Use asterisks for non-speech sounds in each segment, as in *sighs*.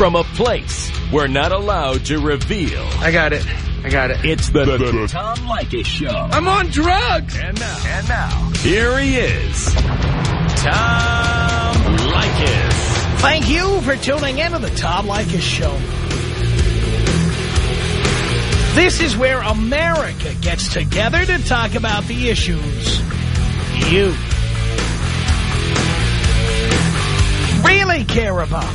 from a place we're not allowed to reveal. I got it. I got it. It's the, the, the Tom Leykis Show. I'm on drugs. And now, and now, here he is, Tom Leykis. Thank you for tuning in to the Tom Leykis Show. This is where America gets together to talk about the issues you really care about.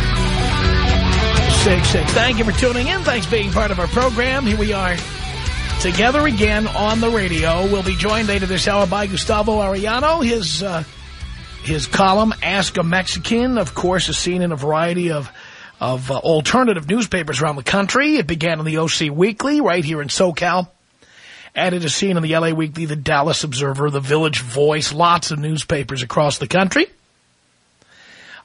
1-800-5800-866. Thank you for tuning in. Thanks for being part of our program. Here we are together again on the radio. We'll be joined later this hour by Gustavo Arellano. His, uh, his column, Ask a Mexican, of course, is seen in a variety of of uh, alternative newspapers around the country. It began in the OC Weekly right here in SoCal. And it is seen in the LA Weekly, the Dallas Observer, the Village Voice, lots of newspapers across the country.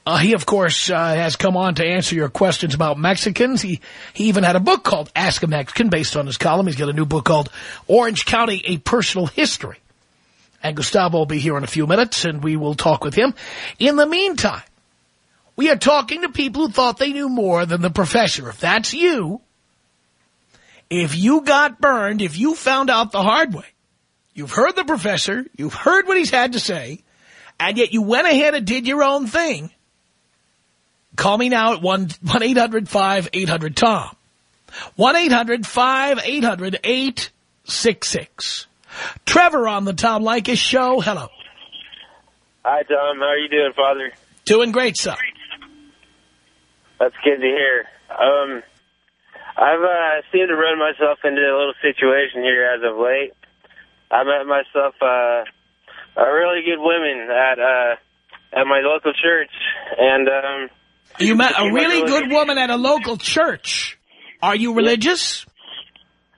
Uh, he, of course, uh, has come on to answer your questions about Mexicans. He he even had a book called Ask a Mexican based on his column. He's got a new book called Orange County, A Personal History. And Gustavo will be here in a few minutes, and we will talk with him. In the meantime, we are talking to people who thought they knew more than the professor. If that's you, if you got burned, if you found out the hard way, you've heard the professor, you've heard what he's had to say, and yet you went ahead and did your own thing, call me now at 1-800-5800-TOM. 1-800-5800-866. Trevor on the Tom Leykis show. Hello. Hi, Tom. How are you doing, Father? Doing great, son. That's good to hear. Um, I've uh, seemed to run myself into a little situation here as of late. I met myself uh, a really good woman at uh, at my local church, and um, you met a really good woman at a local church. Are you religious?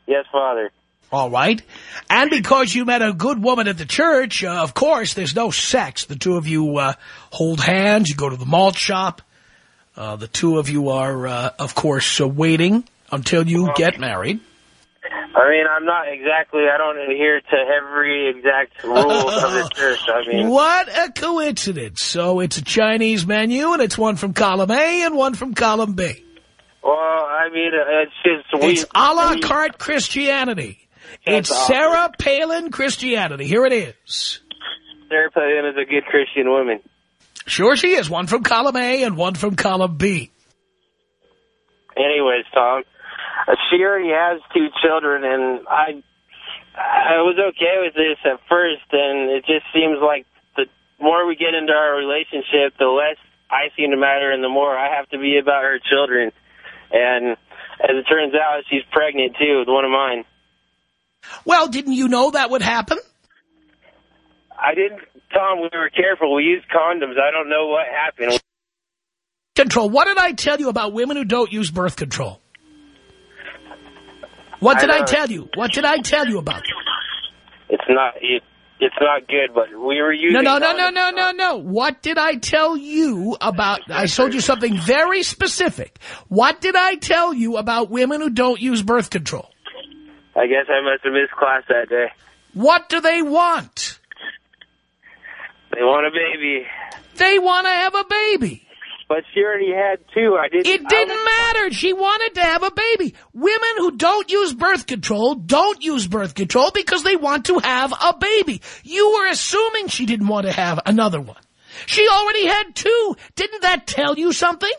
Yes, Father. All right. And because you met a good woman at the church, uh, of course, there's no sex. The two of you uh, hold hands. You go to the malt shop. Uh, the two of you are, uh, of course, uh, waiting until you get married. I mean, I'm not exactly, I don't adhere to every exact rule of the *laughs* church. I mean, What a coincidence. So it's a Chinese menu, and it's one from column A and one from column B. well, I mean, it's just... we- It's a la carte Christianity. It's awesome. Sarah Palin Christianity. Here it is. Sarah Palin is a good Christian woman. Sure she is. One from column A and one from column B. Anyways, Tom, she already has two children, and I I was okay with this at first, and it just seems like the more we get into our relationship, the less I seem to matter, and the more I have to be about her children. And as it turns out, she's pregnant, too, with one of mine. Well, didn't you know that would happen? I didn't, Tom, we were careful. We used condoms. I don't know what happened. Control. What did I tell you about women who don't use birth control? What did I, know. tell you? What did I tell you about? It's not, it, it's not good, but we were using No, no, no, no, no, no, no. What did I tell you about? I told you something very specific. What did I tell you about women who don't use birth control? I guess I must have missed class that day. What do they want? They want a baby. They want to have a baby. But she already had two. I didn't. It didn't matter. She wanted to have a baby. Women who don't use birth control don't use birth control because they want to have a baby. You were assuming she didn't want to have another one. She already had two. Didn't that tell you something?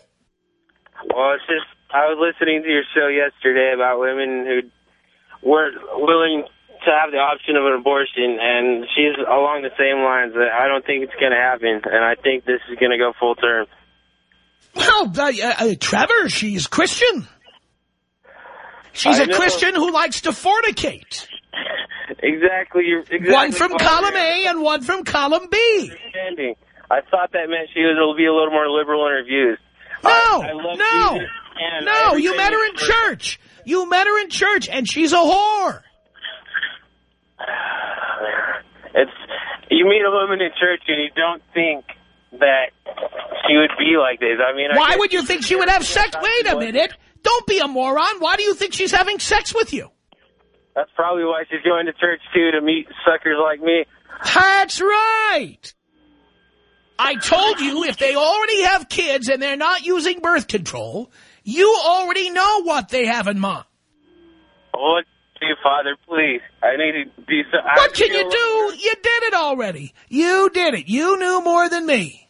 Well, it's just I was listening to your show yesterday about women who weren't willing to have the option of an abortion, and she's along the same lines. That I don't think it's going to happen, and I think this is going to go full term. Well, uh, uh, Trevor, she's Christian. She's I a know. Christian who likes to fornicate. Exactly. You're exactly One from column A and one from column B. understanding. I thought that meant she was be a little more liberal in her views. No, I, I love no. No, you met her in church. You met her in church, and she's a whore. *sighs* It's you meet a woman in church and you don't think that she would be like this. I mean, Why guess would you think she would have sex? Wait a minute. Don't be a moron. Why do you think she's having sex with you? That's probably why she's going to church too to meet suckers like me. That's right. I told you if they already have kids and they're not using birth control, you already know what they have in mind. What do you, Father? Please, I need to be so. I What can you feel- do? You did it already. You did it. You knew more than me.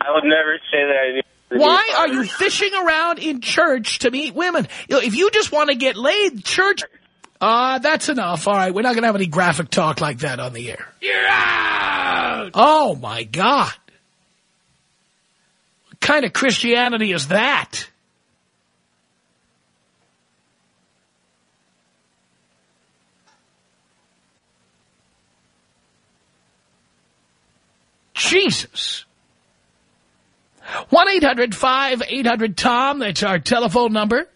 I would never say that. I knew Why are you fishing around in church to meet women? You know, if you just want to get laid, church... Uh, that's enough. All right, we're not going to have any graphic talk like that on the air. You're out! Oh, my God. What kind of Christianity is that? Jesus. 1-800-5800-TOM. That's our telephone number.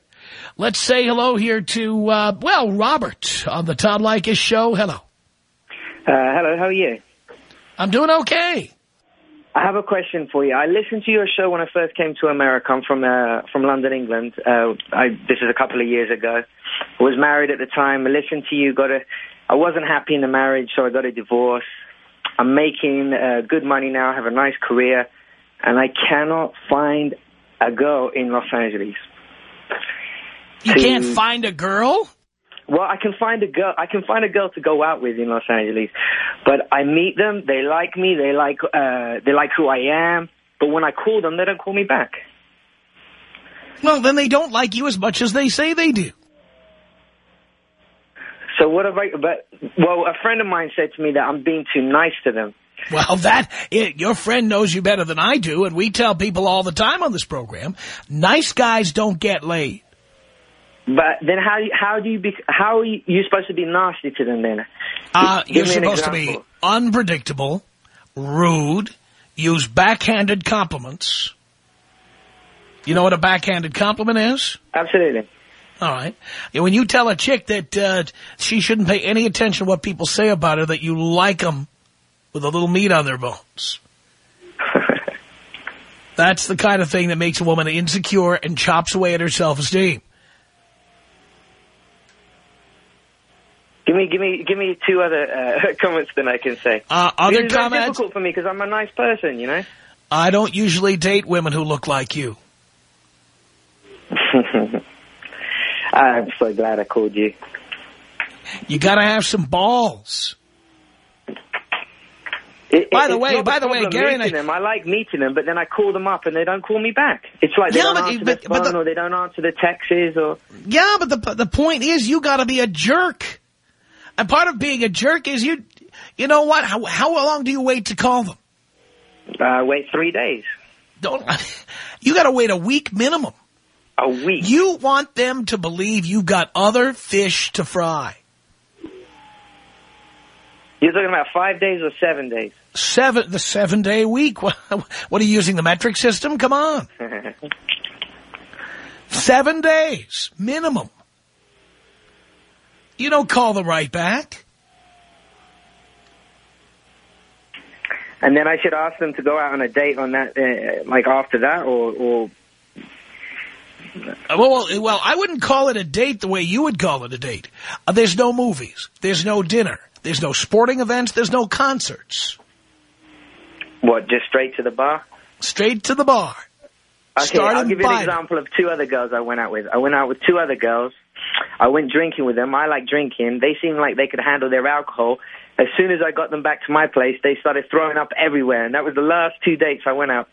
Let's say hello here to, uh, well, Robert on the Tom Leykis show. Hello. Uh, hello, how are you? I'm doing okay. I have a question for you. I listened to your show when I first came to America. I'm from uh, from London, England. Uh, I, this is a couple of years ago. I was married at the time. I listened to you. Got a. I wasn't happy in the marriage, so I got a divorce. I'm making uh, good money now. I have a nice career, and I cannot find a girl in Los Angeles. You To- can't find a girl? Well, I can find a girl. I can find a girl to go out with in Los Angeles, but I meet them. They like me. They like uh, they like who I am. But when I call them, they don't call me back. Well, then they don't like you as much as they say they do. So what have I? But well, a friend of mine said to me that I'm being too nice to them. Well, that it, your friend knows you better than I do, and we tell people all the time on this program, nice guys don't get laid. But then how how do you be? How are you supposed to be nasty to them then? Uh, you're supposed to be unpredictable, rude, use backhanded compliments. You know what a backhanded compliment is? Absolutely. All right. When you tell a chick that uh, she shouldn't pay any attention to what people say about her, that you like them with a little meat on their bones. *laughs* That's the kind of thing that makes a woman insecure and chops away at her self-esteem. Give me give me give me two other uh, *laughs* comments then I can say. Uh, other this comments? difficult for me because I'm a nice person, you know. I don't usually date women who look like you. *laughs* I'm so glad I called you. You got to have some balls. It- By it- the way- by the way, Gary and meeting I- them. I like meeting them, but then I call them up and they don't call me back. It's like they Yeah, don't but- answer but- the but phone the- or they don't answer the texts or. Yeah, but the the point is you got to be a jerk. And part of being a jerk is you, you know what? How, how long do you wait to call them? Uh, wait three days, Don't, *laughs* you got to wait a week minimum. A week. You want them to believe you've got other fish to fry. You're talking about five days or seven days. Seven, the seven day week. What, *laughs* what are you using the metric system? Come on. *laughs* Seven days minimum. You don't call them right back. and then I should ask them to go out on a date on that, uh, like after that, or, or Well, well, well, I wouldn't call it a date the way you would call it a date. Uh, there's no movies. There's no dinner. There's no sporting events. There's no concerts. what? Just straight to the bar. Straight to the bar. Okay, Start I'll give you an example of two other girls I went out with. I went out with two other girls. I went drinking with them. I like drinking. They seemed like they could handle their alcohol. As soon as I got them back to my place, they started throwing up everywhere, and that was the last two dates I went out.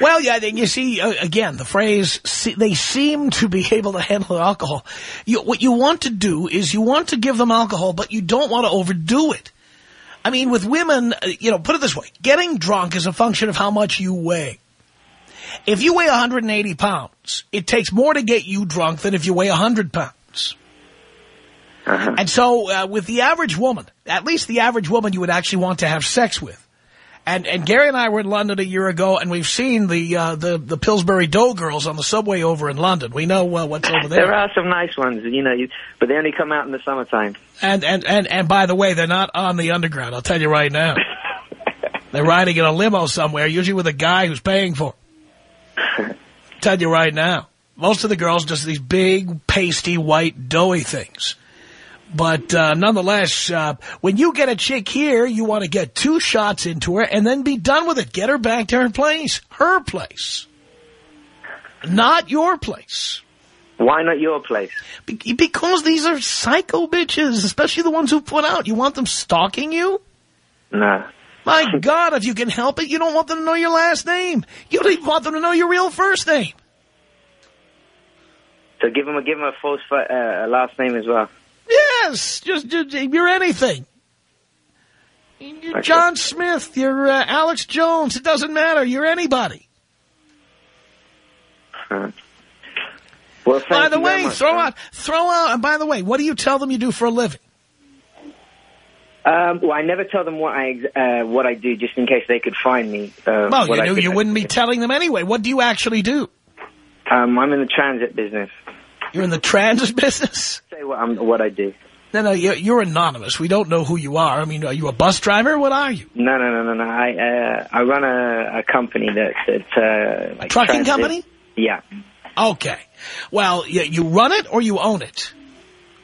Well, yeah, then you see, uh, again, the phrase, they seem to be able to handle alcohol. You, what you want to do is you want to give them alcohol, but you don't want to overdo it. I mean, with women, uh, you know, put it this way, getting drunk is a function of how much you weigh. If you weigh 180 pounds, it takes more to get you drunk than if you weigh 100 pounds. And so uh, with the average woman, at least the average woman you would actually want to have sex with, And and Gary and I were in London a year ago, and we've seen the uh, the the Pillsbury Dough girls on the subway over in London. We know uh, what's over there. There are some nice ones, you know, you, but they only come out in the summertime. And and and and by the way, they're not on the underground. I'll tell you right now. *laughs* they're riding in a limo somewhere, usually with a guy who's paying for. it. *laughs* tell you right now, most of the girls just these big, pasty, white, doughy things. But uh, nonetheless, uh, when you get a chick here, you want to get two shots into her and then be done with it. Get her back to her place. Her place. Not your place. Why not your place? Be because these are psycho bitches, especially the ones who put out. You want them stalking you? No. My *laughs* God, if you can help it, you don't want them to know your last name. You don't even want them to know your real first name. So give them a give them a false uh, last name as well. Yes, just, just you're anything. You're Okay. John Smith, you're uh, Alex Jones. It doesn't matter. You're anybody. Huh. *laughs* Well, by the way, much, throw man. out, throw out. And by the way, what do you tell them you do for a living? Um, well, I never tell them what I uh, what I do, just in case they could find me. Uh, Well, you knew you wouldn't be telling them anyway. What do you actually do? Um, I'm in the transit business. You're in the transit *laughs* business. Say what I'm what I do. No, no, you're, you're anonymous. We don't know who you are. I mean, are you a bus driver? What are you? No, no, no, no, no. I uh, I run a, a company that's that uh, like Trucking transit- company? Yeah. Okay. Well, you, you run it or you own it?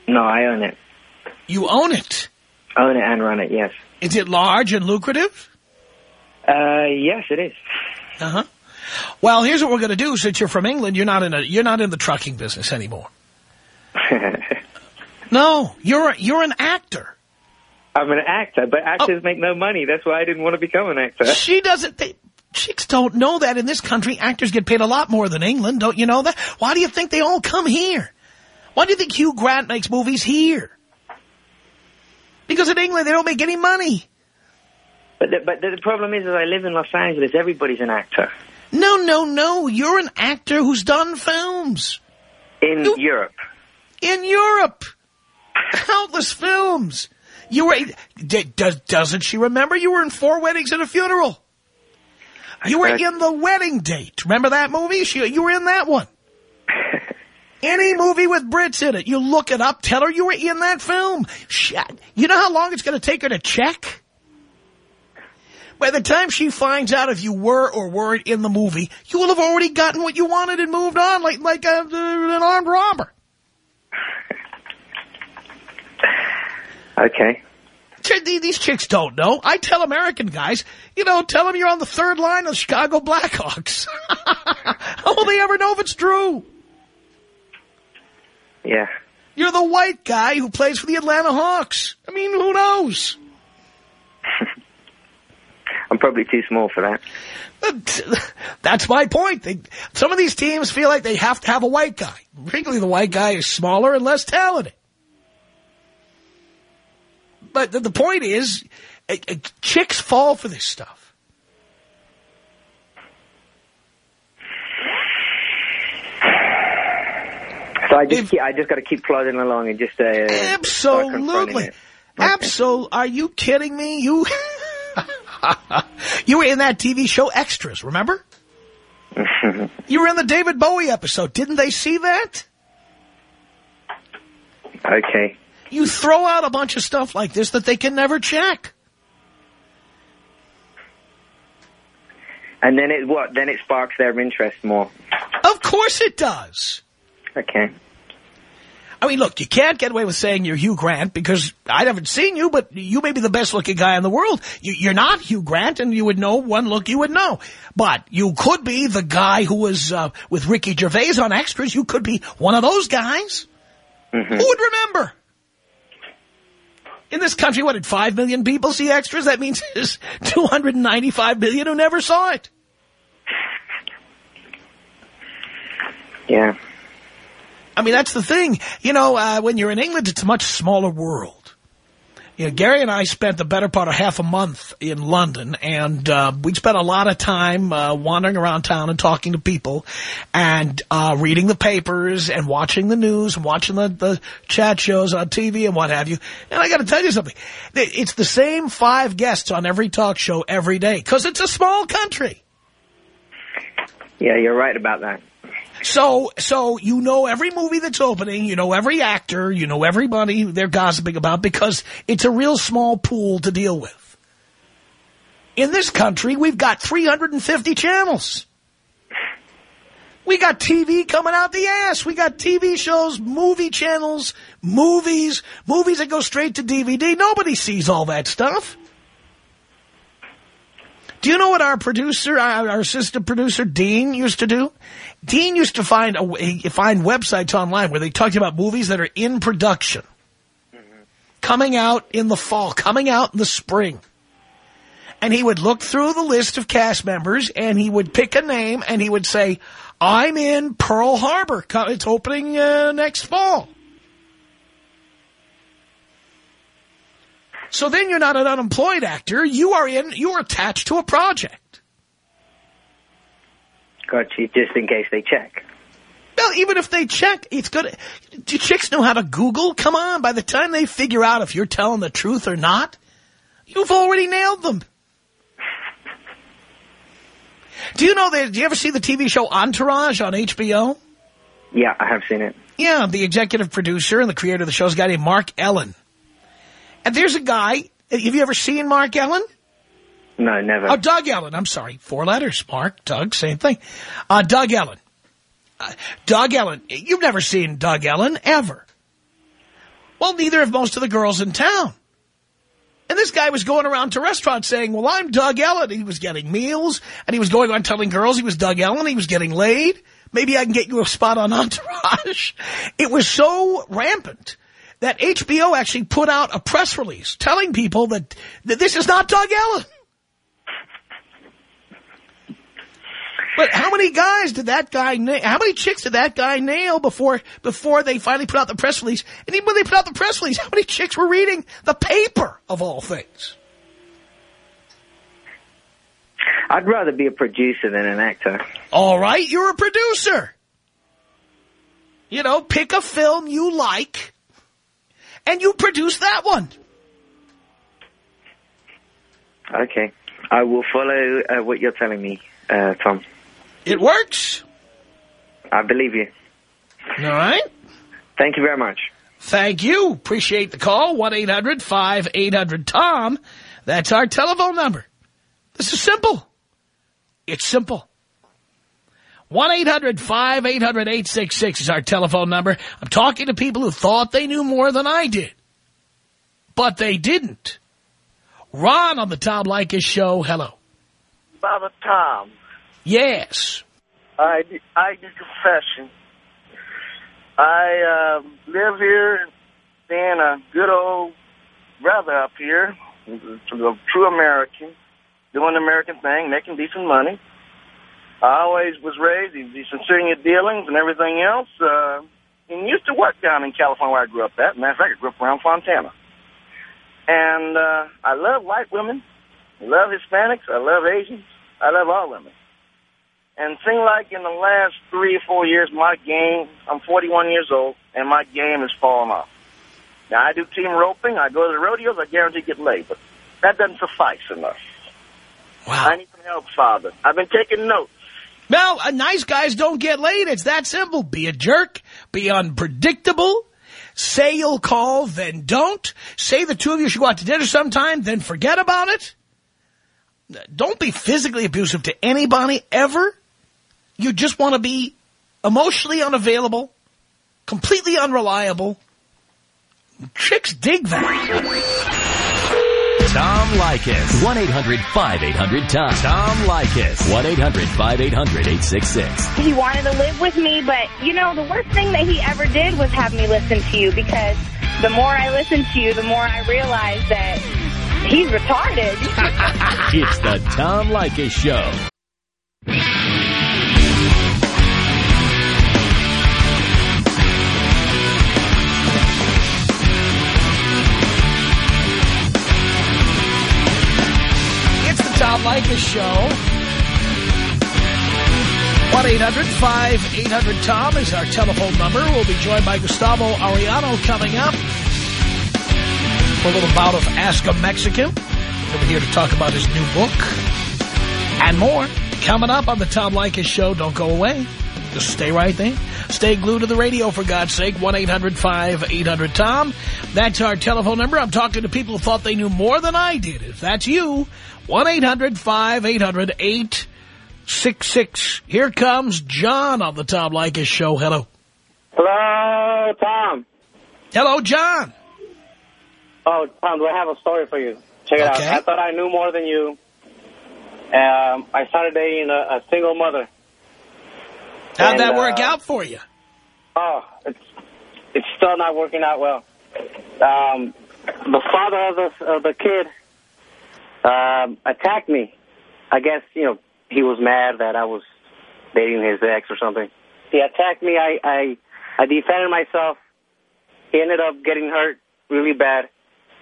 No, I own it. You own it. Own it and run it. Yes. Is it large and lucrative? Uh, yes, it is. Uh-huh. Well, here's what we're going to do. Since you're from England, you're not in a you're not in the trucking business anymore. *laughs* No, you're you're an actor. I'm an actor, but Oh. actors make no money. That's why I didn't want to become an actor. She doesn't. They, chicks don't know that in this country. Actors get paid a lot more than England. Don't you know that? Why do you think they all come here? Why do you think Hugh Grant makes movies here? Because in England they don't make any money. But the, but the problem is, is I live in Los Angeles. Everybody's an actor No, no, no. You're an actor who's done films in You- Europe. in Europe. Countless films. You were. Does, doesn't she remember you were in Four Weddings and a Funeral? You were in The Wedding Date. Remember that movie? She, you were in that one. *laughs* Any movie with Brits in it, you look it up, tell her you were in that film. Shit. You know how long it's going to take her to check? By the time she finds out if you were or weren't in the movie, you will have already gotten what you wanted and moved on like like a, an armed robber. *laughs* Okay. These chicks don't know. I tell American guys, you know, tell them you're on the third line of the Chicago Blackhawks. *laughs* How will they ever know if it's true? Yeah. You're the white guy who plays for the Atlanta Hawks. I mean, who knows? I'm probably too small for that. That's my point. They, some of these teams feel like they have to have a white guy. Particularly the white guy is smaller and less talented. But the, the point is, uh, uh, chicks fall for this stuff. So I just If- keep, I just got to keep plodding along and just uh, Absolutely. Okay. Absolutely. Are you kidding me? You, *laughs* *laughs* you were in that TV show Extras, remember? *laughs* you were in the David Bowie episode. Didn't they see that? Okay. You throw out a bunch of stuff like this that they can never check. And then it what? Then it sparks their interest more. Of course it does. Okay. I mean, look, you can't get away with saying you're Hugh Grant because I haven't seen you, but you may be the best looking guy in the world. You, you're not Hugh Grant, and you would know one look you would know. But you could be the guy who was uh, with Ricky Gervais on Extras. You could be one of those guys. Who would remember? In this country, what did five million people see Extras? That means there's 295 million who never saw it. Yeah. I mean, that's the thing. You know, uh, when you're in England, it's a much smaller world. You know, Gary and I spent the better part of half a month in London, and uh, we spent a lot of time uh, wandering around town and talking to people and uh, reading the papers and watching the news and watching the, the chat shows on TV and what have you. And I got to tell you something. It's the same five guests on every talk show every day because it's a small country. Yeah, you're right about that. So, so you know every movie that's opening, you know every actor, you know everybody they're gossiping about because it's a real small pool to deal with. In this country, we've got 350 channels. We got TV coming out the ass. We got TV shows, movie channels, movies, movies that go straight to DVD. Nobody sees all that stuff. Do you know what our producer, our, assistant producer, Dean, used to do? Dean used to find a, find websites online where they talked about movies that are in production. Mm -hmm. Coming out in the fall, coming out in the spring. And he would look through the list of cast members and he would pick a name and he would say, I'm in Pearl Harbor. It's opening uh, next fall. So then you're not an unemployed actor. You are in, you are attached to a project. Gotcha, just in case they check. Well, even if they check, it's good. Do chicks know how to Google? Come on, by the time they figure out if you're telling the truth or not, you've already nailed them. Do you know that, do you ever see the TV show Entourage on HBO? Yeah, I have seen it. Yeah, the executive producer and the creator of the show is a guy named Mark Ellin. And there's a guy, have you ever seen Mark Ellin? No, never. Oh, Doug Ellin. I'm sorry. Four letters. Mark, Doug, same thing. Uh, Doug Ellin. Uh, Doug Ellin. You've never seen Doug Ellin, ever. Well, neither have most of the girls in town. And this guy was going around to restaurants saying, well, I'm Doug Ellin. He was getting meals, and he was going on telling girls he was Doug Ellin. He was getting laid. Maybe I can get you a spot on *laughs* Entourage. It was so rampant that HBO actually put out a press release telling people that, that this is not Doug Ellin. But how many guys did that guy nail? How many chicks did that guy nail before before they finally put out the press release? And even when they put out the press release, how many chicks were reading the paper of all things? I'd rather be a producer than an actor. All right, you're a producer. You know, pick a film you like and you produce that one. Okay. I will follow uh, what you're telling me, uh, Tom. It works. I believe you. All right. Thank you very much. Thank you. Appreciate the call. 1-800-5800-TOM. That's our telephone number. This is simple. It's simple. 1-800-5800-866 is our telephone number. I'm talking to people who thought they knew more than I did. But they didn't. Ron on the Tom Leykis show. Hello. Baba Tom. Yes. I, I do confession. I uh, live here being a good old brother up here, a true American, doing the American thing, making decent money. I always was raised, sincere in your dealings and everything else. Uh, and used to work down in California where I grew up at. Matter of fact, I grew up around Fontana. And uh, I love white women. I love Hispanics. I love Asians. I love all women. And seem like in the last three or four years, my game, I'm 41 years old, and my game has fallen off. Now, I do team roping. I go to the rodeos. I guarantee get laid. But that doesn't suffice enough. Wow. I need some help, Father. I've been taking notes. No, uh, nice guys don't get laid. It's that simple. Be a jerk. Be unpredictable. Say you'll call, then don't. Say the two of you should go out to dinner sometime, then forget about it. Don't be physically abusive to anybody ever. You just want to be emotionally unavailable, completely unreliable. Chicks dig that. Tom Leykis. 1-800-5800-TOM. Tom Leykis. 1-800-5800-866. He wanted to live with me, but, you know, the worst thing that he ever did was have me listen to you because the more I listen to you, the more I realize that he's retarded. *laughs* it's the Tom Leykis Show. Leykis Show. 1-800-5800-TOM is our telephone number. We'll be joined by Gustavo Arellano coming up for a little bout of Ask a Mexican. Over here to talk about his new book and more. Coming up on the Tom Leykis Show. Don't go away. Just stay right there. Stay glued to the radio, for God's sake. 1-800-5800-TOM. That's our telephone number. I'm talking to people who thought they knew more than I did. If that's you, 1-800-5800-866. Here comes John on the Tom Leykis Show. Hello. Hello, Tom. Hello, John. Oh, Tom, do I have a story for you? Check it Okay. out. I thought I knew more than you. Um, I started dating a, a single mother. How'd And, that work uh, out for you? Oh, it's it's still not working out well. Um, the father of the of the kid um, attacked me. I guess you know he was mad that I was dating his ex or something. He attacked me. I I, I defended myself. He ended up getting hurt really bad.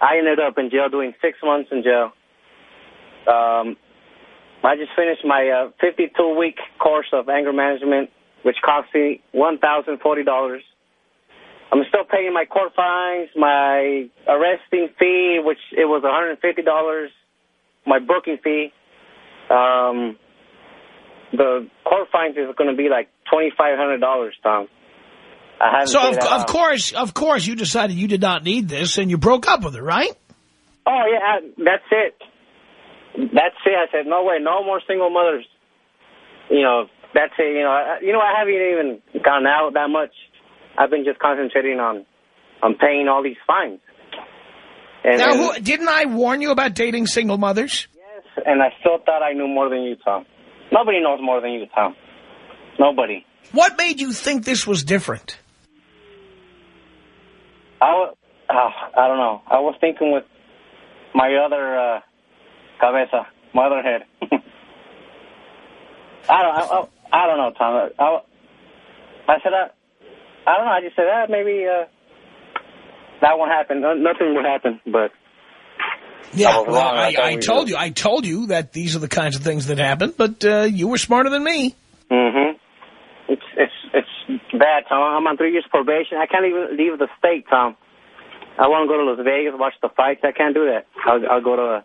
I ended up in jail doing six months in jail. Um, I just finished my uh, 52 week course of anger management, which cost me $1,040. I'm still paying my court fines, my arresting fee, which it was $150, my booking fee. Um, the court fines is going to be like $2,500, Tom. So, of, of course, of course, you decided you did not need this, and you broke up with her, right? Oh, yeah, I, that's it. That's it. I said, no way, no more single mothers. You know, that's it. You know, I, you know, I haven't even gone out that much. I've been just concentrating on on paying all these fines. And, Now, and- who, didn't I warn you about dating single mothers? yes, and I still thought I knew more than you, Tom. Nobody knows more than you, Tom. Nobody. What made you think this was different? I uh, I don't know. I was thinking with my other uh, cabeza, my other head. *laughs* I don't. I, I, I don't know, Tom. I, I said, I, I don't know. I just said, uh, maybe uh, that won't happen. Nothing will happen. But Yeah, was well. I I, I told you, I told you that these are the kinds of things that happen, but uh, you were smarter than me. Mm-hmm. it's it's it's bad, Tom. I'm on three years probation. I can't even leave the state, Tom. I want to go to Las Vegas, watch the fights. I can't do that. I'll, I'll go to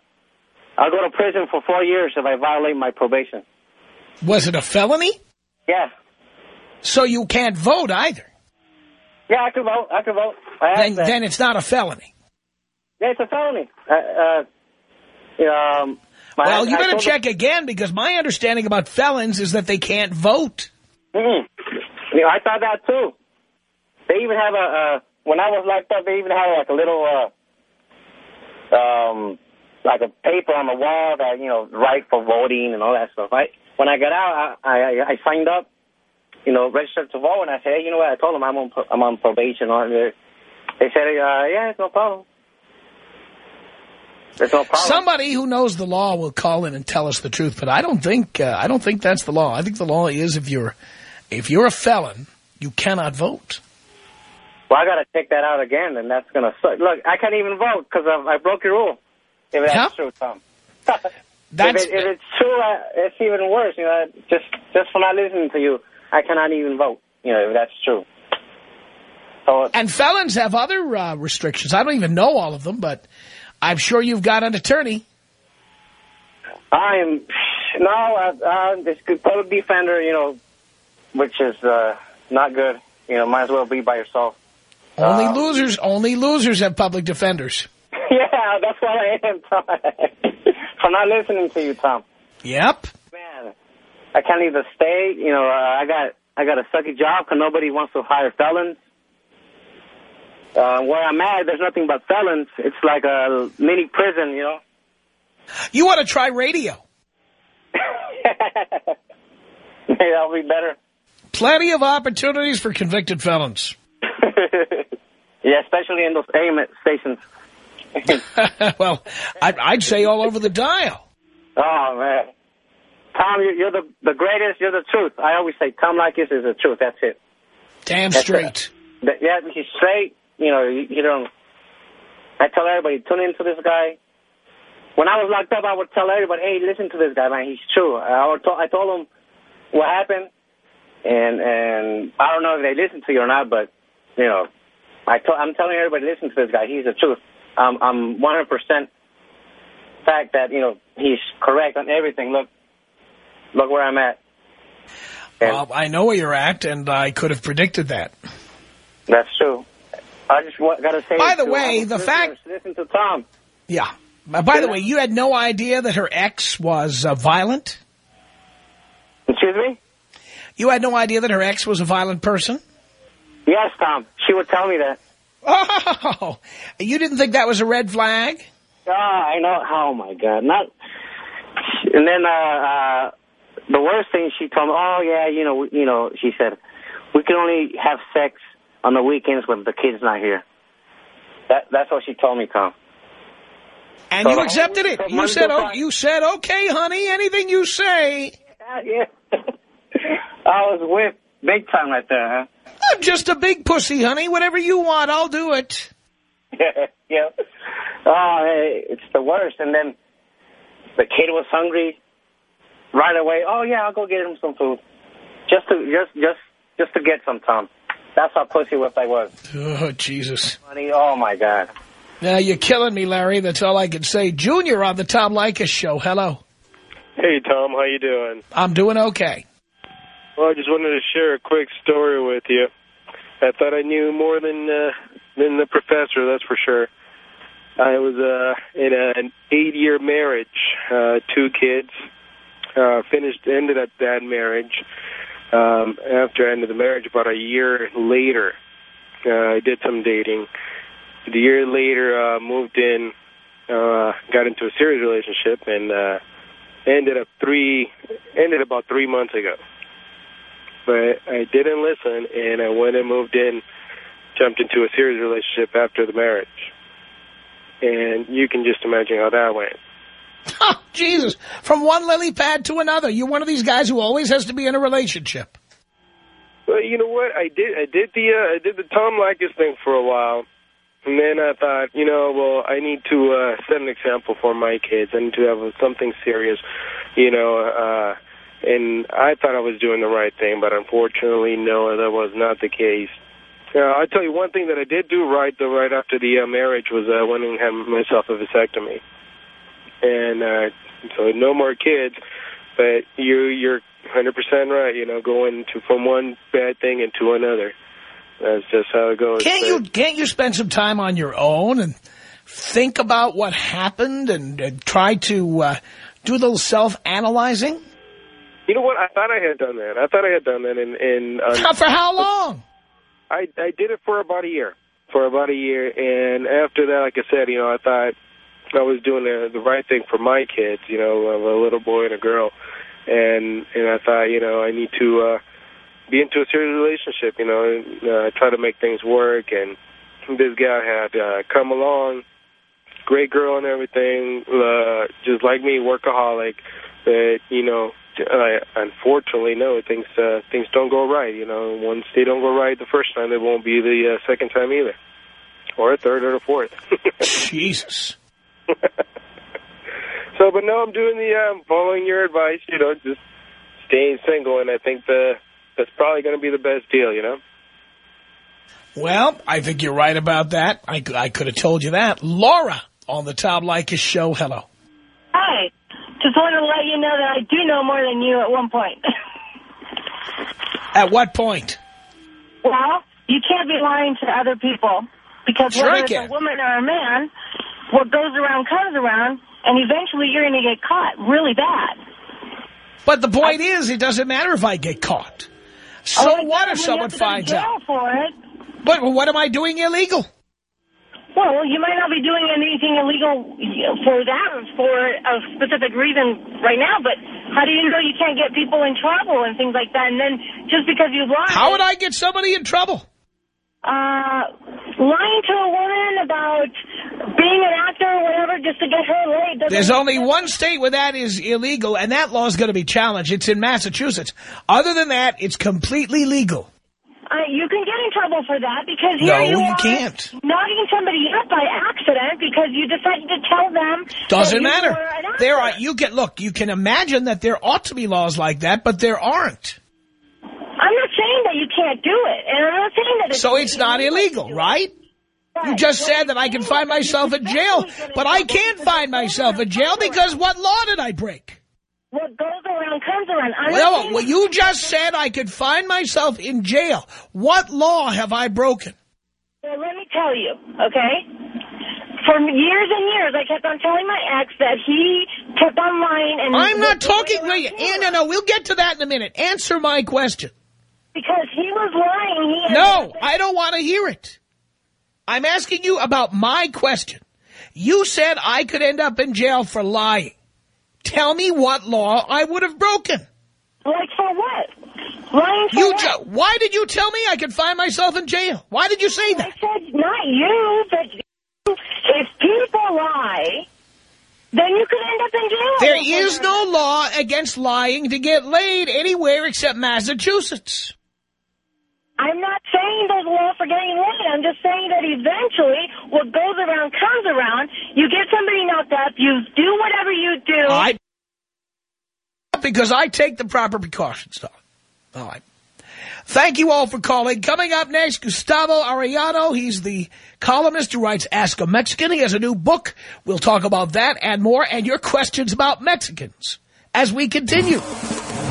I'll go to prison for four years if I violate my probation. Was it a felony? Yeah. So you can't vote either. Yeah, I can vote. I could vote. I Then, then it's not a felony. yeah, it's a felony. Uh, uh, um, Well, you better check again because my understanding about felons is that they can't vote. Mm you know, I thought that too. They even have a uh, when I was locked up. They even had like a little uh, um, like a paper on the wall that you know, right for voting and all that stuff. I when I got out, I I, I signed up. You know, registered to vote, and I said, hey, you know what? I told them I'm on I'm on probation. On. They said, uh, yeah, it's no problem. There's no problem. Somebody who knows the law will call in and tell us the truth, but I don't think uh, I don't think that's the law. I think the law is if you're if you're a felon, you cannot vote. Well, I got to check that out again, and that's going to suck. Look, I can't even vote because I broke your rule. If that's Yeah. true, Tom. *laughs* That's if, it, if it's true, it's even worse. You know, just just for not listening to you, I cannot even vote. You know, if that's true. So and felons have other uh, restrictions. I don't even know all of them, but I'm sure you've got an attorney. I'm no, uh, uh, this public defender. You know, which is uh, not good. You know, might as well be by yourself. Only Uh, losers, only losers have public defenders. *laughs* yeah, that's what I am. *laughs* for not listening to you, Tom. Yep. Man, I can't leave the state. You know, uh, I got I got a sucky job because nobody wants to hire felons. Uh, where I'm at, there's nothing but felons. It's like a mini prison, you know. You want to try radio? *laughs* Maybe that'll be better. Plenty of opportunities for convicted felons. *laughs* yeah, especially in those AM stations. *laughs* well, I'd, I'd say all over the dial. Oh man, Tom, you're, you're the the greatest. You're the truth. I always say Tom Leykis is the truth. That's it. Damn That's straight. That- Yeah, he's straight. You know, you, you don't. I tell everybody, tune into this guy. when I was locked up, I would tell everybody, hey, listen to this guy, man. He's true. I, would I told him what happened, and and I don't know if they listen to you or not, but, you know, I to, I'm telling everybody, listen to this guy. He's the truth. Um, I'm 100% fact that, you know, he's correct on everything. Look, look where I'm at. I know where you're at, and I could have predicted that. that's true. I just got to say... By the way, the fact- Listen to Tom. Yeah. Uh, By the way, you had no idea that her ex was uh, violent? Excuse me? You had no idea that her ex was a violent person? Yes, Tom. She would tell me that. Oh, you didn't think that was a red flag? Oh, I know. Oh, my God. Not... And then, uh, uh, the worst thing she told me, oh, yeah, you know, you know, she said, we can only have sex on the weekends when the kid's not here. That, that's what she told me, Tom. And you accepted it. You said, oh, you said, okay, honey, anything you say. *laughs* Yeah, yeah. *laughs* I was whipped big time right there, huh? I'm just a big pussy, honey. Whatever you want, I'll do it. *laughs* yeah. Oh, hey, it's the worst. And then the kid was hungry right away. Oh yeah, I'll go get him some food. Just to just just just to get some Tom. That's how pussy whipped I was. Oh, Jesus. Honey, oh my God. Now, you're killing me, Larry. That's all I can say. Junior on the Tom Leykis show. Hello. Hey, Tom. How you doing? I'm doing okay. Well, I just wanted to share a quick story with you. I thought I knew more than uh, than the professor, that's for sure. I was uh, in a, an eight-year marriage, uh, two kids. Uh, finished, ended up that marriage. Um, after I ended the marriage, about a year later, uh, I did some dating. The year later, uh, moved in, uh, got into a serious relationship, and uh, ended up three, ended about three months ago. But I didn't listen, and I went and moved in, jumped into a serious relationship after the marriage. And you can just imagine how that went. *laughs* Oh, Jesus. From one lily pad to another. You're one of these guys who always has to be in a relationship. Well, you know what? I did. I did the. Uh, I did the Tom Leykis thing for a while, and then I thought, you know, well, I need to uh, set an example for my kids. I need to have something serious, you know. Uh, and I thought I was doing the right thing, but unfortunately, no, that was not the case. Uh, I'll tell you one thing that I did do right, though, right after the uh, marriage was I uh, went and had myself a vasectomy. And uh, so no more kids, but you, you're 100% right, you know, going to from one bad thing into another. That's just how it goes. Can't you can't you spend some time on your own and think about what happened and, and try to uh, do a little self-analyzing? You know what? I thought I had done that. I thought I had done that in... in uh, For how long? I, I did it for about a year. For about a year. And after that, like I said, you know, I thought I was doing the, the right thing for my kids, you know, a little boy and a girl. And and I thought, you know, I need to uh, be into a serious relationship, you know, and uh, try to make things work. And this guy had uh, come along, great girl and everything, uh, just like me, workaholic. But, you know, uh, unfortunately, no, things uh, things don't go right. You know, once they don't go right the first time, they won't be the uh, second time either, or a third or a fourth. *laughs* Jesus. *laughs* so, but no, I'm doing the um, following your advice. You know, just staying single, and I think the that's probably going to be the best deal. You know. Well, I think you're right about that. I, I could have told you that. Laura on the Tom Leykis show. Hello. Hi. Just wanted to let you know that I do know more than you at one point. *laughs* At what point? well, you can't be lying to other people because Sure I whether it's a woman or a man, what goes around comes around, and eventually you're going to get caught really bad. But the point is, it doesn't matter if I get caught. So Oh, what if someone have to go to finds out? for it? But what am I doing illegal? Well, you might not be doing anything illegal for that, for a specific reason right now, but how do you know you can't get people in trouble and things like that? And then just because you lied... How would I get somebody in trouble? Uh, lying to a woman about being an actor or whatever just to get her laid. There's only one state where that is illegal, and that law is going to be challenged. It's in Massachusetts. Other than that, it's completely legal. You can get in trouble for that because No, here you, you are can't. knocking somebody up by accident because you decided to tell them. Doesn't you matter. There are, you can, look, you can imagine that there ought to be laws like that, but there aren't. I'm not saying that you can't do it, and I'm not saying that it's So it's not illegal, right? You just said that I can find myself in jail, but I can't find myself in jail because what law did I break? What goes around comes around. I'm not Well, well, you just said I could find myself in jail. What law have I broken? Well, let me tell you, okay? For years and years, I kept on telling my ex that he kept on lying. and I'm not talking. Wait, eh, no, no, we'll get to that in a minute. Answer my question. Because he was lying. He No, I don't want to hear it. I'm asking you about my question. You said I could end up in jail for lying. Tell me what law I would have broken. Like for what? Lying for You what? why did you tell me I could find myself in jail? Why did you say that? I said not you, but you. if people lie, then you could end up in jail. There is no law against lying to get laid anywhere except Massachusetts. I'm not saying there's a law for getting laid. I'm just saying that eventually what goes around comes around. You get somebody knocked up. You do whatever you do. I because I take the proper precautions. All right. Thank you all for calling. Coming up next, Gustavo Arellano. He's the columnist who writes Ask a Mexican. He has a new book. We'll talk about that and more, and your questions about Mexicans as we continue.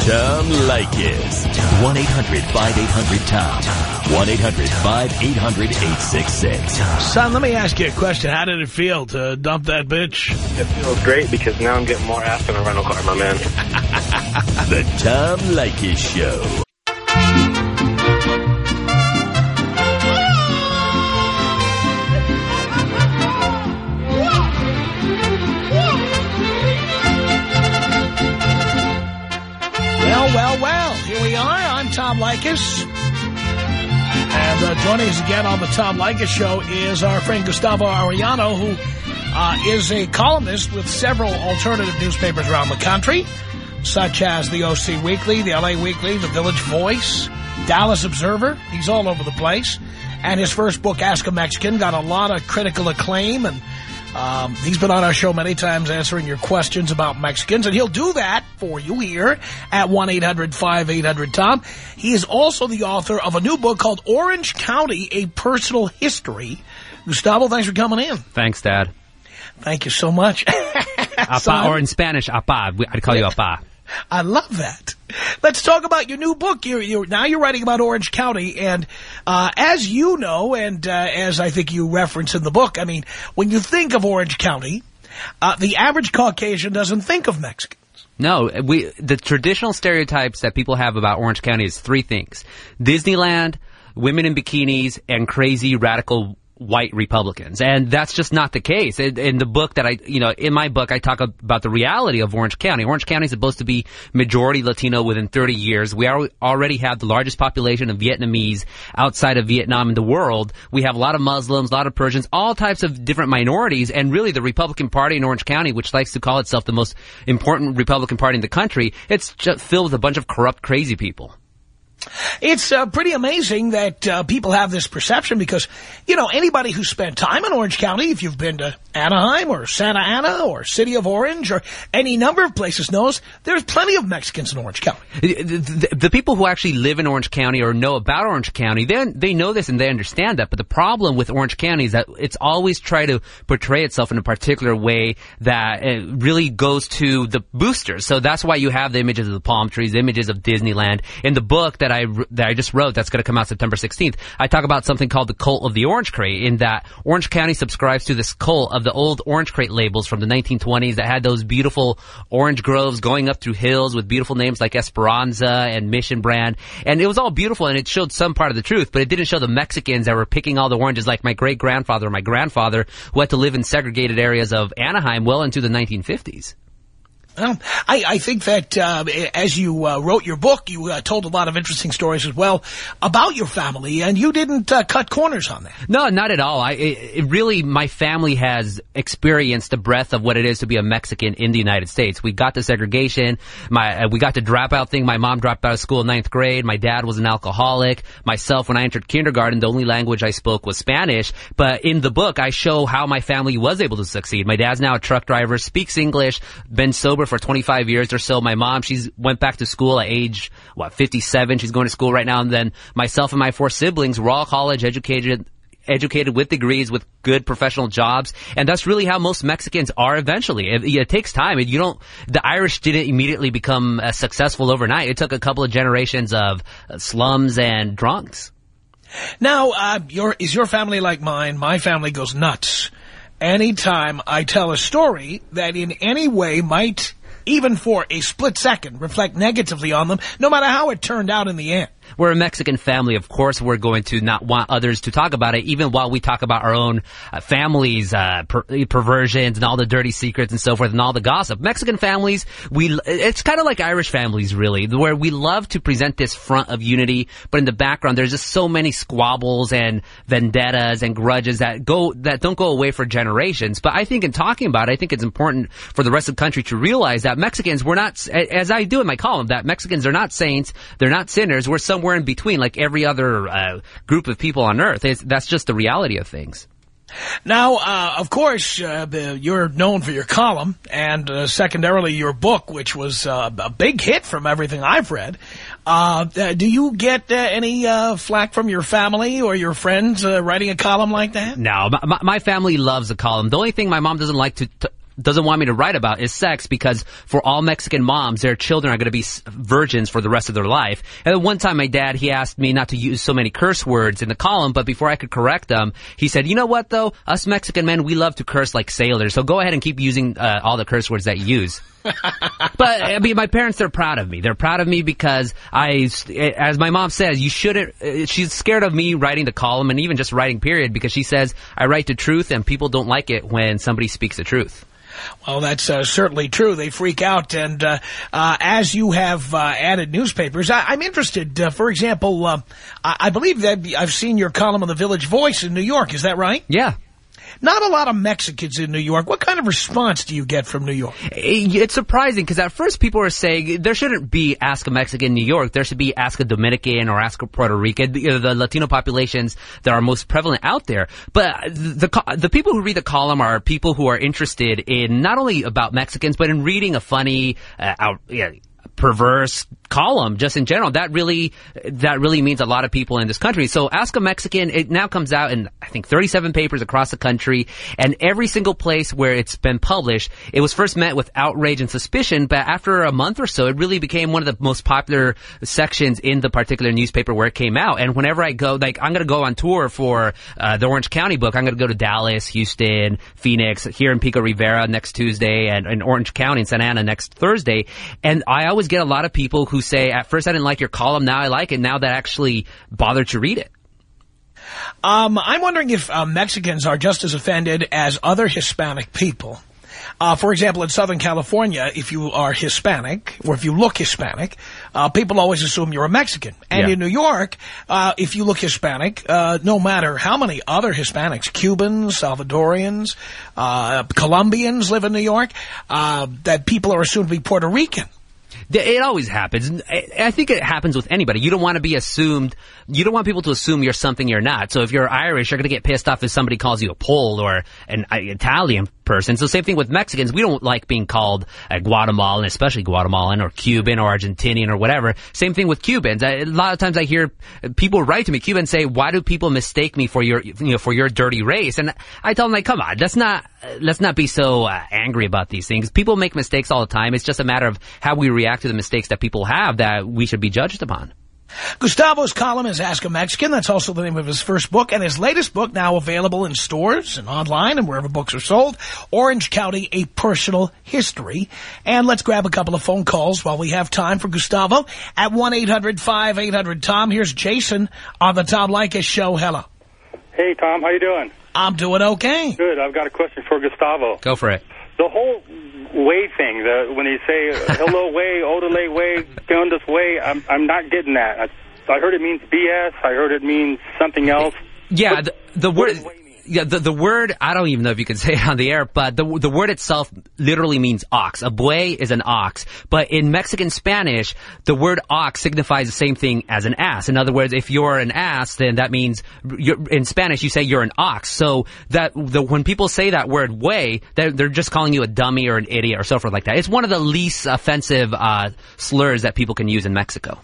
Tom Leykis. 1-800-5800-TOM. 1-800-5800-866. Son, let me ask you a question. How did it feel to dump that bitch? It feels great because now I'm getting more ass than a rental car, my man. *laughs* The Tom Leykis Show. Well, well. Here we are. I'm Tom Leykis. And uh, joining us again on the Tom Leykis Show is our friend Gustavo Arellano, who uh, is a columnist with several alternative newspapers around the country, such as the OC Weekly, the LA Weekly, the Village Voice, Dallas Observer. He's all over the place. And his first book, Ask a Mexican, got a lot of critical acclaim and um, he's been on our show many times answering your questions about Mexicans, and he'll do that for you here at 1-800-5800-TOM. He is also the author of a new book called Orange County, A Personal History. Gustavo, thanks for coming in. Thanks, Dad. Thank you so much. *laughs* Apa, Son, or in Spanish, apa. I'd call you apa. I love that. Let's talk about your new book. You're, you're, now you're writing about Orange County, and uh, as you know, and uh, as I think you reference in the book, I mean, when you think of Orange County, uh, the average Caucasian doesn't think of Mexican. No, we the traditional stereotypes that people have about Orange County is three things: Disneyland, women in bikinis, and crazy radical white Republicans. And that's just not the case. In, in the book that I, you know, in my book, I talk about the reality of Orange County. Orange County is supposed to be majority Latino within 30 years. We are, already have the largest population of Vietnamese outside of Vietnam in the world. We have a lot of Muslims, a lot of Persians, all types of different minorities. And really the Republican Party in Orange County, which likes to call itself the most important Republican Party in the country, it's just filled with a bunch of corrupt, crazy people. It's uh, pretty amazing that uh, people have this perception because, you know, anybody who spent time in Orange County, if you've been to Anaheim or Santa Ana or City of Orange or any number of places knows there's plenty of Mexicans in Orange County. The, the, the people who actually live in Orange County or know about Orange County, they they know this and they understand that. But the problem with Orange County is that it's always try to portray itself in a particular way that really goes to the boosters. So that's why you have the images of the palm trees, images of Disneyland. In the book that I that I just wrote, that's going to come out September 16th, I talk about something called the cult of the Orange Crate. In that Orange County subscribes to this cult of the old Orange Crate labels from the 1920s that had those beautiful orange groves going up through hills with beautiful names like Esperanza and Mission Brand. And it was all beautiful and it showed some part of the truth, but it didn't show the Mexicans that were picking all the oranges like my great grandfather or my grandfather who had to live in segregated areas of Anaheim well into the 1950s. Well, I, I think that uh, as you uh, wrote your book, you uh, told a lot of interesting stories as well about your family, and you didn't uh, cut corners on that. No, not at all. I it, it really, my family has experienced the breadth of what it is to be a Mexican in the United States. We got the segregation. My uh, we got the dropout thing. My mom dropped out of school in ninth grade. My dad was an alcoholic. Myself, when I entered kindergarten, the only language I spoke was Spanish. But in the book, I show how my family was able to succeed. My dad's now a truck driver, speaks English, been sober for 25 years or so. My mom, she's went back to school at age, what, 57. She's going to school right now. And then myself and my four siblings were all college educated, educated with degrees, with good professional jobs, and that's really how most Mexicans are eventually. It, it takes time. You don't, the Irish didn't immediately become uh, successful overnight. It took a couple of generations of uh, slums and drunks. Now, uh, your, is your family like mine? My family goes nuts. Anytime I tell a story that in any way might, even for a split second, reflect negatively on them, no matter how it turned out in the end. We're a Mexican family. Of course, we're going to not want others to talk about it, even while we talk about our own uh, families, uh, per perversions and all the dirty secrets and so forth and all the gossip. Mexican families, we, it's kind of like Irish families, really, where we love to present this front of unity, but in the background, there's just so many squabbles and vendettas and grudges that go, that don't go away for generations. But I think in talking about it, I think it's important for the rest of the country to realize that Mexicans, we're not, as I do in my column, that Mexicans are not saints, they're not sinners, we're some somewhere in between, like every other uh, group of people on Earth. It's, that's just the reality of things. Now, uh, of course, uh, you're known for your column and uh, secondarily your book, which was uh, a big hit from everything I've read. Uh, uh, do you get any flack from your family or your friends writing a column like that? No, my, my, family loves a column. The only thing my mom doesn't like to, to doesn't want me to write about is sex because for all Mexican moms, their children are going to be virgins for the rest of their life. And then one time my dad, he asked me not to use so many curse words in the column, but before I could correct them, he said, you know what though? Us Mexican men, we love to curse like sailors. So go ahead and keep using uh, all the curse words that you use. *laughs* but I mean, my parents, they're proud of me. They're proud of me because I, as my mom says, you shouldn't, uh, she's scared of me writing the column and even just writing period because she says I write the truth and people don't like it when somebody speaks the truth. Well, that's uh, certainly true. They freak out. And uh, uh, as you have uh, added newspapers, I am interested. Uh, for example, uh, I, I believe that I've seen your column in the Village Voice in New York. Is that right? Yeah. Not a lot of Mexicans in New York. What kind of response do you get from New York? Eh, it's surprising because at first people are saying there shouldn't be Ask a Mexican in New York. There should be Ask a Dominican or Ask a Puerto Rican, the, uh, the Latino populations that are most prevalent out there. But uh, the, the people who read the column are people who are interested in not only about Mexicans, but in reading a funny, uh, out, yeah, perverse column just in general. That really, that really means a lot of people in this country. So Ask a Mexican, it now comes out in, I think, 37 papers across the country. And every single place where it's been published, it was first met with outrage and suspicion. But after a month or so, it really became one of the most popular sections in the particular newspaper where it came out. And whenever I go, like, I'm going to go on tour for uh, the Orange County book. I'm going to go to Dallas, Houston, Phoenix, here in Pico Rivera next Tuesday, and in Orange County in Santa Ana next Thursday. And I always get a lot of people who say, at first I didn't like your column, now I like it, now that I actually bothered to read it. Um, I'm wondering if uh, Mexicans are just as offended as other Hispanic people. Uh, for example, in Southern California, if you are Hispanic, or if you look Hispanic, uh, people always assume you're a Mexican. And yeah. in New York, uh, if you look Hispanic, uh, no matter how many other Hispanics, Cubans, Salvadorians, uh, Colombians live in New York, uh, that people are assumed to be Puerto Rican. It always happens. I think it happens with anybody. You don't want to be assumed. You don't want people to assume you're something you're not. So if you're Irish, you're going to get pissed off if somebody calls you a Pole or an Italian person. So same thing with Mexicans. We don't like being called a Guatemalan, especially Guatemalan or Cuban or Argentinian or whatever. Same thing with Cubans. A lot of times I hear people write to me, Cubans say, why do people mistake me for your, you know, for your dirty race? And I tell them like, come on, let's not, let's not be so uh, angry about these things. People make mistakes all the time. It's just a matter of how we react to the mistakes that people have that we should be judged upon. Gustavo's column is Ask a Mexican. That's also the name of his first book. And his latest book, now available in stores and online and wherever books are sold, Orange County, A Personal History. And let's grab a couple of phone calls while we have time for Gustavo at 1-800-5800-TOM. Here's Jason on the Tom Leykis Show. Hello. Hey, Tom. How you doing? I'm doing okay. Good. I've got a question for Gustavo. Go for it. the whole way thing, the, when you say hello way, odele way, going this way, I'm I'm not getting that. I, I heard it means BS. I heard it means something else. Yeah, the, the word. Yeah, the, the word, I don't even know if you can *laughs* say it on the air, but the, the word itself literally means ox. A buey is an ox. But in Mexican Spanish, the word ox signifies the same thing as an ass. In other words, if you're an ass, then that means, in Spanish, you say you're an ox. So that, the, when people say that word buey, they're, they're just calling you a dummy or an idiot or so forth like that. It's one of the least offensive, uh, slurs that people can use in Mexico.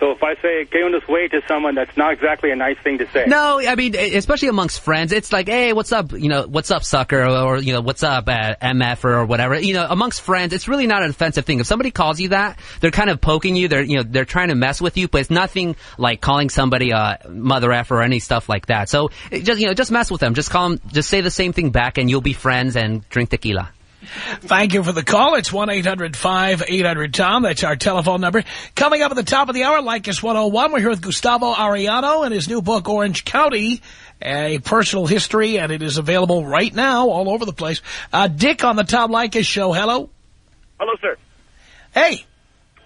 So if I say going this way to someone, that's not exactly a nice thing to say. No, I mean, especially amongst friends, it's like, hey, what's up? You know, what's up, sucker? Or, you know, what's up, uh, MF or whatever. You know, amongst friends, it's really not an offensive thing. If somebody calls you that, they're kind of poking you. They're, you know, they're trying to mess with you, but it's nothing like calling somebody a mother F or any stuff like that. So just, you know, just mess with them. Just call them, just say the same thing back and you'll be friends and drink tequila. Thank you for the call. It's 1-800-5800-TOM. That's our telephone number. Coming up at the top of the hour, Leykis 101, we're here with Gustavo Arellano and his new book, Orange County, a personal history, and it is available right now all over the place. Uh, Dick on the Tom Leykis show. Hello. Hello, sir. Hey.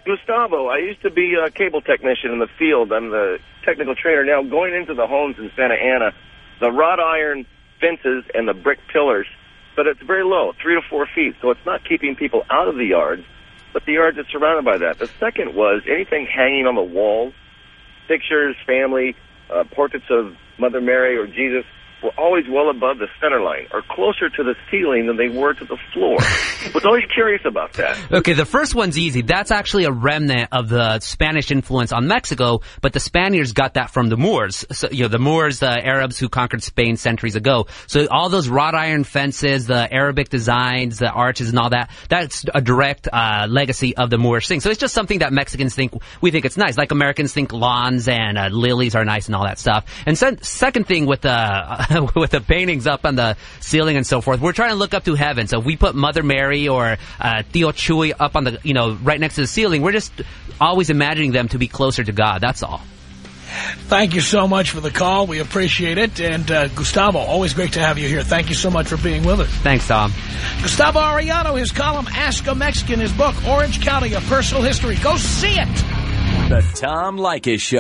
Gustavo, I used to be a cable technician in the field. I'm the technical trainer now. Going into the homes in Santa Ana, the wrought iron fences and the brick pillars but it's very low, three to four feet. So it's not keeping people out of the yards, but the yards are surrounded by that. The second was anything hanging on the walls, pictures, family, uh, portraits of Mother Mary or Jesus, were always well above the center line or closer to the ceiling than they were to the floor. *laughs* was always curious about that. Okay, the first one's easy. That's actually a remnant of the Spanish influence on Mexico, but the Spaniards got that from the Moors. So, you know, the Moors, the Arabs who conquered Spain centuries ago. So all those wrought iron fences, the Arabic designs, the arches and all that, that's a direct uh, legacy of the Moorish thing. So it's just something that Mexicans think, we think it's nice. Like Americans think lawns and uh, lilies are nice and all that stuff. And se second thing with the, uh, *laughs* with the paintings up on the ceiling and so forth. We're trying to look up to heaven. So if we put Mother Mary or uh, Tio Chuy up on the, you know, right next to the ceiling, we're just always imagining them to be closer to God. That's all. Thank you so much for the call. We appreciate it. And uh, Gustavo, always great to have you here. Thank you so much for being with us. Thanks, Tom. Gustavo Arellano, his column, Ask a Mexican, his book, Orange County, A Personal History. Go see it. The Tom Leykis Show.